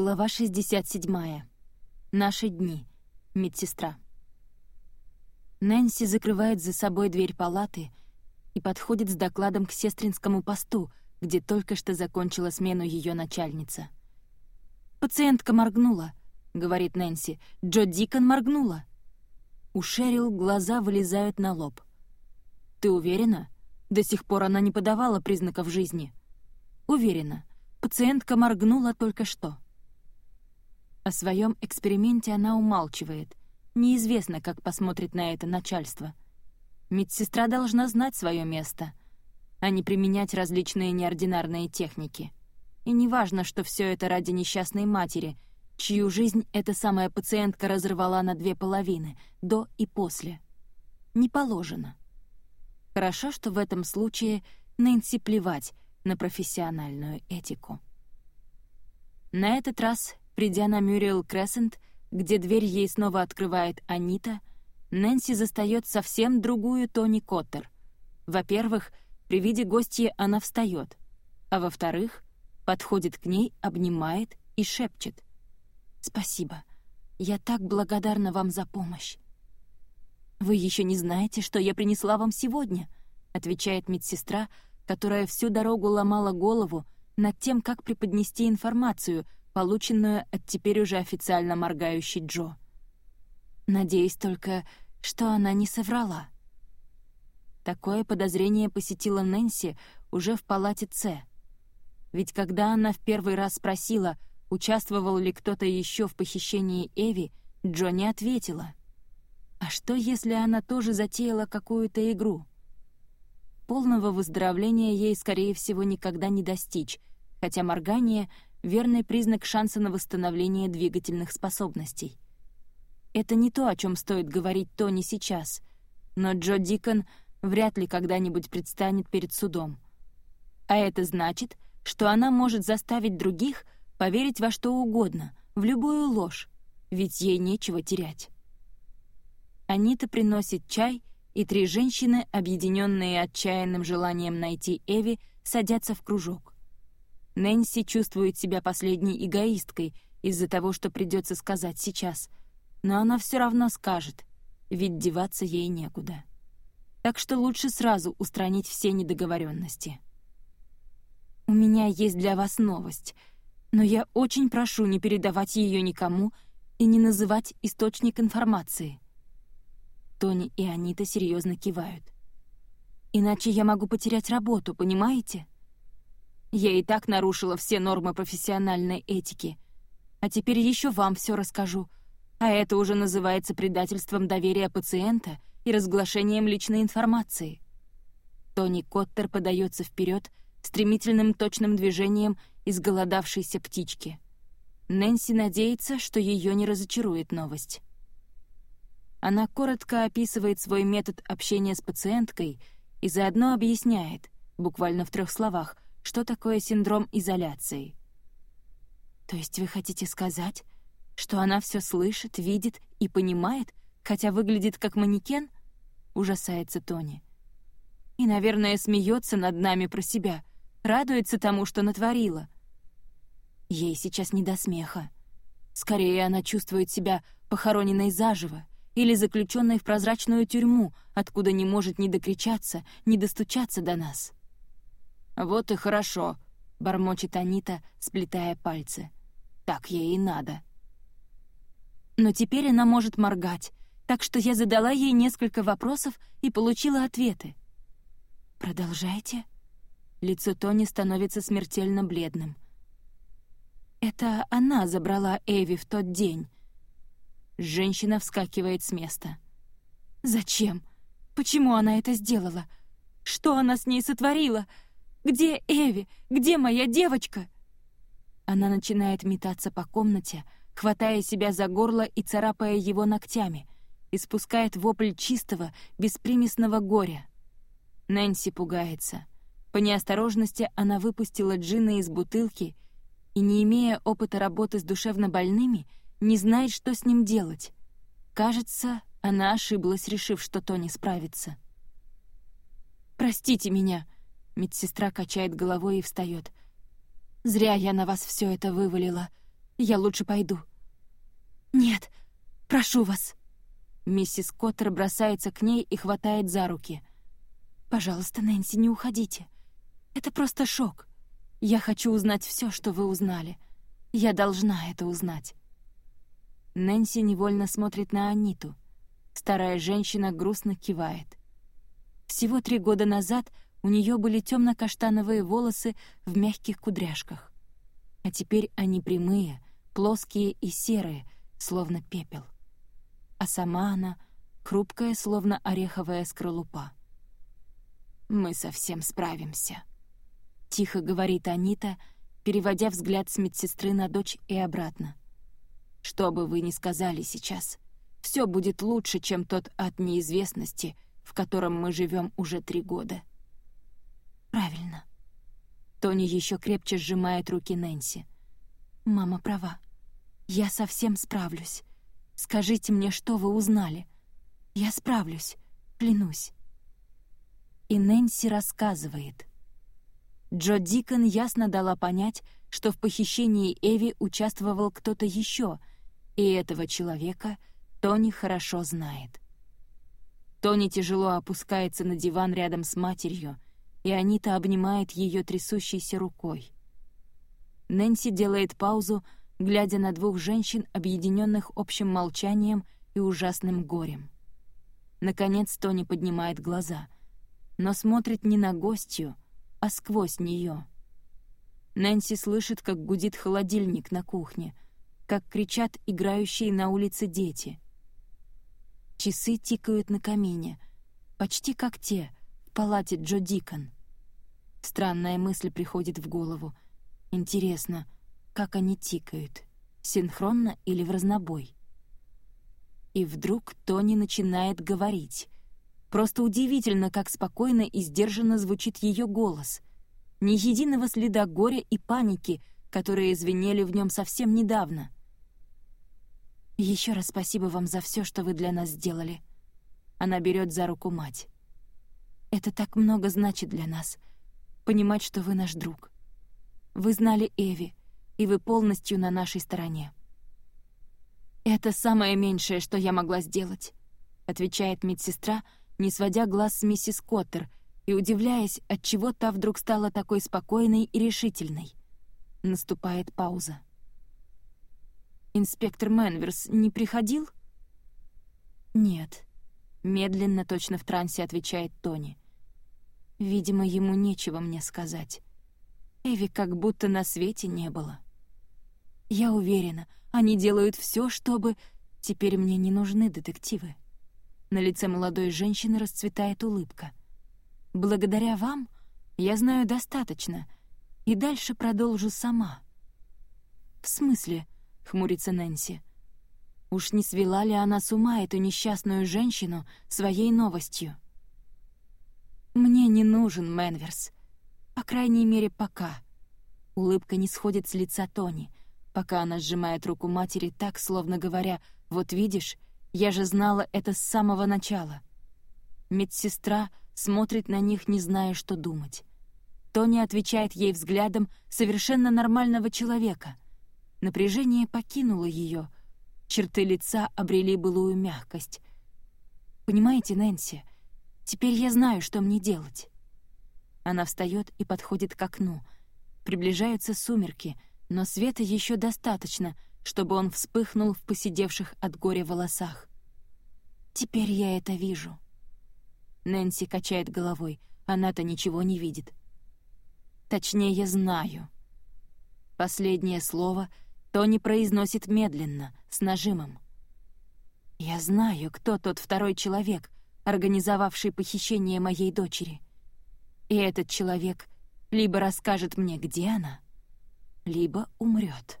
Глава 67. Наши дни. Медсестра. Нэнси закрывает за собой дверь палаты и подходит с докладом к сестринскому посту, где только что закончила смену ее начальница. «Пациентка моргнула», — говорит Нэнси. «Джо Дикон моргнула». У Шерил глаза вылезают на лоб. «Ты уверена? До сих пор она не подавала признаков жизни». «Уверена. Пациентка моргнула только что». О своем эксперименте она умалчивает. Неизвестно, как посмотрит на это начальство. Медсестра должна знать свое место, а не применять различные неординарные техники. И неважно, что все это ради несчастной матери, чью жизнь эта самая пациентка разорвала на две половины, до и после. Не положено. Хорошо, что в этом случае Нэнси плевать на профессиональную этику. На этот раз Придя на Мюрриел Крессент, где дверь ей снова открывает Анита, Нэнси застаёт совсем другую Тони Коттер. Во-первых, при виде гостья она встаёт, а во-вторых, подходит к ней, обнимает и шепчет. «Спасибо. Я так благодарна вам за помощь». «Вы ещё не знаете, что я принесла вам сегодня», — отвечает медсестра, которая всю дорогу ломала голову над тем, как преподнести информацию — полученную от теперь уже официально моргающей Джо. Надеюсь только, что она не соврала. Такое подозрение посетило Нэнси уже в палате С. Ведь когда она в первый раз спросила, участвовал ли кто-то еще в похищении Эви, Джо не ответила. А что, если она тоже затеяла какую-то игру? Полного выздоровления ей, скорее всего, никогда не достичь, хотя моргание — верный признак шанса на восстановление двигательных способностей. Это не то, о чем стоит говорить Тони сейчас, но Джо Дикон вряд ли когда-нибудь предстанет перед судом. А это значит, что она может заставить других поверить во что угодно, в любую ложь, ведь ей нечего терять. Анита приносит чай, и три женщины, объединенные отчаянным желанием найти Эви, садятся в кружок. Нэнси чувствует себя последней эгоисткой из-за того, что придется сказать сейчас. Но она все равно скажет, ведь деваться ей некуда. Так что лучше сразу устранить все недоговоренности. «У меня есть для вас новость, но я очень прошу не передавать ее никому и не называть источник информации». Тони и Анита серьезно кивают. «Иначе я могу потерять работу, понимаете?» Я и так нарушила все нормы профессиональной этики. А теперь еще вам все расскажу. А это уже называется предательством доверия пациента и разглашением личной информации. Тони Коттер подается вперед стремительным точным движением изголодавшейся птички. Нэнси надеется, что ее не разочарует новость. Она коротко описывает свой метод общения с пациенткой и заодно объясняет, буквально в трех словах — что такое синдром изоляции. То есть вы хотите сказать, что она все слышит, видит и понимает, хотя выглядит как манекен? Ужасается Тони. И, наверное, смеется над нами про себя, радуется тому, что натворила. Ей сейчас не до смеха. Скорее, она чувствует себя похороненной заживо или заключенной в прозрачную тюрьму, откуда не может ни докричаться, ни достучаться до нас. «Вот и хорошо», — бормочет Анита, сплетая пальцы. «Так ей и надо». Но теперь она может моргать, так что я задала ей несколько вопросов и получила ответы. «Продолжайте». Лицо Тони становится смертельно бледным. «Это она забрала Эви в тот день». Женщина вскакивает с места. «Зачем? Почему она это сделала? Что она с ней сотворила?» Где Эви? Где моя девочка?» Она начинает метаться по комнате, хватая себя за горло и царапая его ногтями, испускает вопль чистого, беспримесного горя. Нэнси пугается. По неосторожности она выпустила джина из бутылки и, не имея опыта работы с душевнобольными, не знает, что с ним делать. Кажется, она ошиблась, решив, что Тони справится. «Простите меня», Медсестра качает головой и встает. «Зря я на вас все это вывалила. Я лучше пойду». «Нет, прошу вас». Миссис Коттер бросается к ней и хватает за руки. «Пожалуйста, Нэнси, не уходите. Это просто шок. Я хочу узнать все, что вы узнали. Я должна это узнать». Нэнси невольно смотрит на Аниту. Старая женщина грустно кивает. Всего три года назад у нее были темно-каштановые волосы в мягких кудряшках. А теперь они прямые, плоские и серые, словно пепел. А сама она хрупкая, словно ореховая скорлупа. «Мы совсем справимся», — тихо говорит Анита, переводя взгляд с медсестры на дочь и обратно. «Что бы вы ни сказали сейчас, все будет лучше, чем тот ад неизвестности, в котором мы живем уже три года». «Правильно». Тони еще крепче сжимает руки Нэнси. «Мама права. Я совсем справлюсь. Скажите мне, что вы узнали. Я справлюсь, клянусь». И Нэнси рассказывает. Джо Дикон ясно дала понять, что в похищении Эви участвовал кто-то еще, и этого человека Тони хорошо знает. Тони тяжело опускается на диван рядом с матерью, и Анита обнимает ее трясущейся рукой. Нэнси делает паузу, глядя на двух женщин, объединенных общим молчанием и ужасным горем. Наконец Тони поднимает глаза, но смотрит не на гостью, а сквозь нее. Нэнси слышит, как гудит холодильник на кухне, как кричат играющие на улице дети. Часы тикают на камине, почти как те в палате Джо Дикон. Странная мысль приходит в голову. Интересно, как они тикают, синхронно или в разнобой? И вдруг Тони начинает говорить. Просто удивительно, как спокойно и сдержанно звучит ее голос. Ни единого следа горя и паники, которые звенели в нем совсем недавно. Еще раз спасибо вам за все, что вы для нас сделали. Она берет за руку мать. Это так много значит для нас. Понимать, что вы наш друг. Вы знали Эви, и вы полностью на нашей стороне. «Это самое меньшее, что я могла сделать», — отвечает медсестра, не сводя глаз с миссис Коттер и удивляясь, отчего та вдруг стала такой спокойной и решительной. Наступает пауза. «Инспектор Мэнверс не приходил?» «Нет», — медленно, точно в трансе отвечает Тони. «Видимо, ему нечего мне сказать. Эви как будто на свете не было. Я уверена, они делают все, чтобы... Теперь мне не нужны детективы». На лице молодой женщины расцветает улыбка. «Благодаря вам я знаю достаточно, и дальше продолжу сама». «В смысле?» — хмурится Нэнси. «Уж не свела ли она с ума эту несчастную женщину своей новостью?» «Мне не нужен Мэнверс. По крайней мере, пока». Улыбка не сходит с лица Тони, пока она сжимает руку матери так, словно говоря, «Вот видишь, я же знала это с самого начала». Медсестра смотрит на них, не зная, что думать. Тони отвечает ей взглядом совершенно нормального человека. Напряжение покинуло ее, черты лица обрели былую мягкость. «Понимаете, Нэнси, теперь я знаю, что мне делать». Она встает и подходит к окну. Приближаются сумерки, но света еще достаточно, чтобы он вспыхнул в посидевших от горя волосах. Теперь я это вижу. Нэнси качает головой. Она-то ничего не видит. Точнее, знаю. Последнее слово Тони произносит медленно, с нажимом. «Я знаю, кто тот второй человек, организовавший похищение моей дочери. И этот человек либо расскажет мне, где она, либо умрет.